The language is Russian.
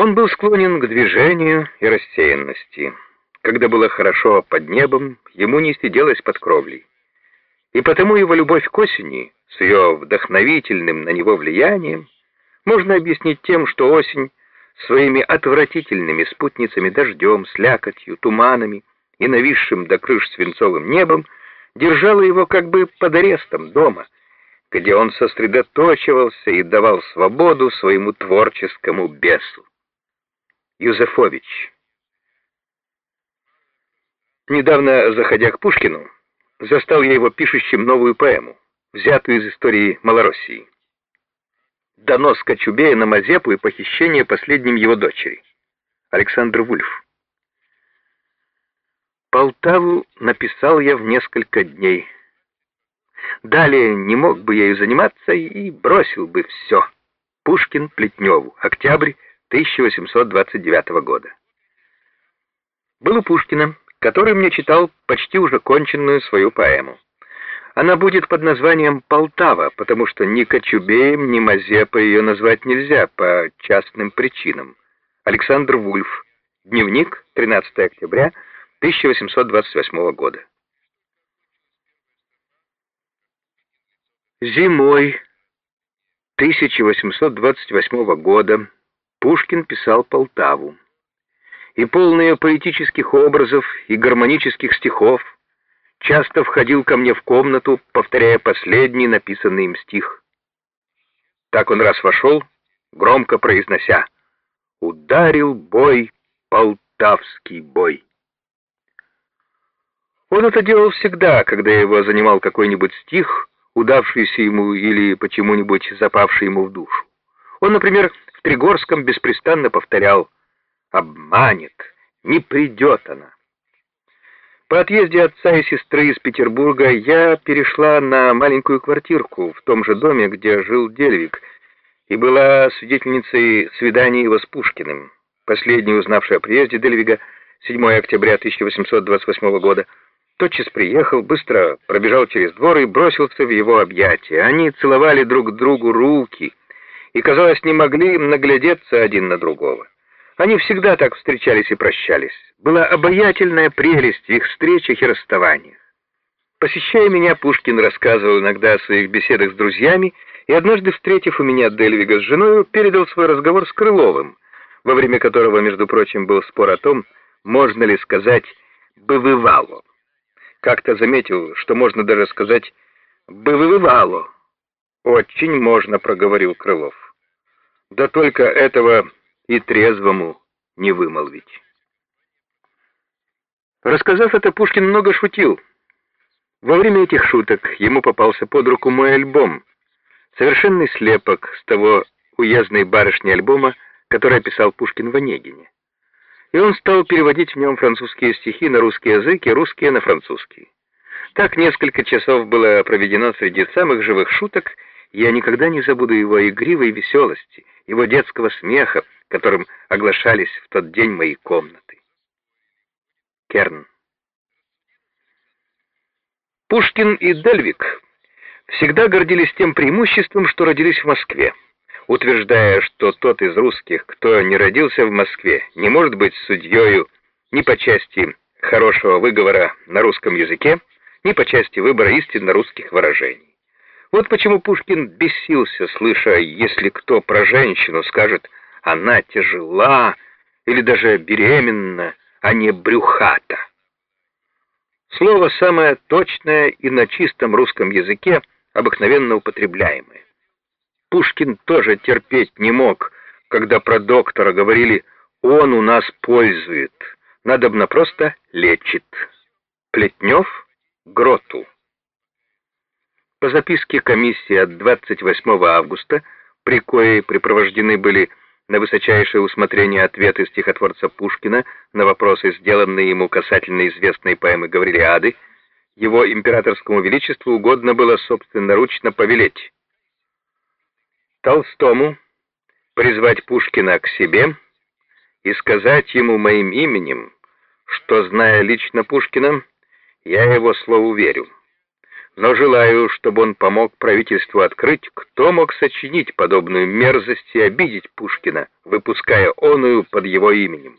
Он был склонен к движению и рассеянности. Когда было хорошо под небом, ему не сиделось под кровлей. И потому его любовь к осени, с ее вдохновительным на него влиянием, можно объяснить тем, что осень своими отвратительными спутницами дождем, слякотью, туманами и нависшим до крыш свинцовым небом держала его как бы под арестом дома, где он сосредоточивался и давал свободу своему творческому бесу. Юзефович Недавно, заходя к Пушкину, застал я его пишущим новую поэму, взятую из истории Малороссии. Донос Кочубея на Мазепу и похищение последним его дочери. Александр Вульф. Полтаву написал я в несколько дней. Далее не мог бы я ею заниматься и бросил бы все. Пушкин Плетневу. Октябрь 1829 года. Был у Пушкина который мне читал почти уже конченную свою поэму. Она будет под названием «Полтава», потому что ни Кочубеем, ни Мазепой ее назвать нельзя по частным причинам. Александр Вульф. Дневник, 13 октября 1828 года. Зимой 1828 года Пушкин писал Полтаву и полные поэтических образов и гармонических стихов, часто входил ко мне в комнату, повторяя последний написанный им стих. Так он раз вошел, громко произнося «Ударил бой, полтавский бой». Он это делал всегда, когда его занимал какой-нибудь стих, удавшийся ему или почему-нибудь запавший ему в душу. Он, например, в Тригорском беспрестанно повторял «Ударил обманет, не придет она. По отъезде отца и сестры из Петербурга я перешла на маленькую квартирку в том же доме, где жил Дельвик, и была свидетельницей свидания его с Пушкиным. Последний, узнавший о приезде Дельвига 7 октября 1828 года, тотчас приехал, быстро пробежал через двор и бросился в его объятия. Они целовали друг другу руки и, казалось, не могли наглядеться один на другого. Они всегда так встречались и прощались. Была обаятельная прелесть в их встречах и расставаниях. Посещая меня, Пушкин рассказывал иногда о своих беседах с друзьями, и однажды, встретив у меня Дельвига с женой, передал свой разговор с Крыловым, во время которого, между прочим, был спор о том, можно ли сказать «бывывало». Как-то заметил, что можно даже сказать «бывывало». «Очень можно», — проговорил Крылов. «Да только этого и трезвому не вымолвить. Рассказав это, Пушкин много шутил. Во время этих шуток ему попался под руку мой альбом, совершенный слепок с того уездной барышни альбома, который описал Пушкин в Онегине. И он стал переводить в нем французские стихи на русский язык и русские на французский. Так несколько часов было проведено среди самых живых шуток, я никогда не забуду его игривой веселости, его детского смеха, которым оглашались в тот день мои комнаты. Керн. Пушкин и Дельвик всегда гордились тем преимуществом, что родились в Москве, утверждая, что тот из русских, кто не родился в Москве, не может быть судьею ни по части хорошего выговора на русском языке, ни по части выбора истинно русских выражений. Вот почему Пушкин бесился, слыша, если кто про женщину скажет она тяжела или даже беременна, а не брюхата. Слово самое точное и на чистом русском языке обыкновенно употребляемое. Пушкин тоже терпеть не мог, когда про доктора говорили «он у нас пользует», надобно просто лечит. Плетнев — Гроту. По записке комиссии от 28 августа, при коей припровождены были на высочайшее усмотрение ответы стихотворца Пушкина на вопросы, сделанные ему касательно известной поэмы Гаврилиады, его императорскому величеству угодно было собственноручно повелеть Толстому призвать Пушкина к себе и сказать ему моим именем, что, зная лично Пушкина, я его слову верю, но желаю, чтобы он помог правительству открыть, кто мог сочинить подобную мерзость и обидеть Пушкина, выпуская оную под его именем.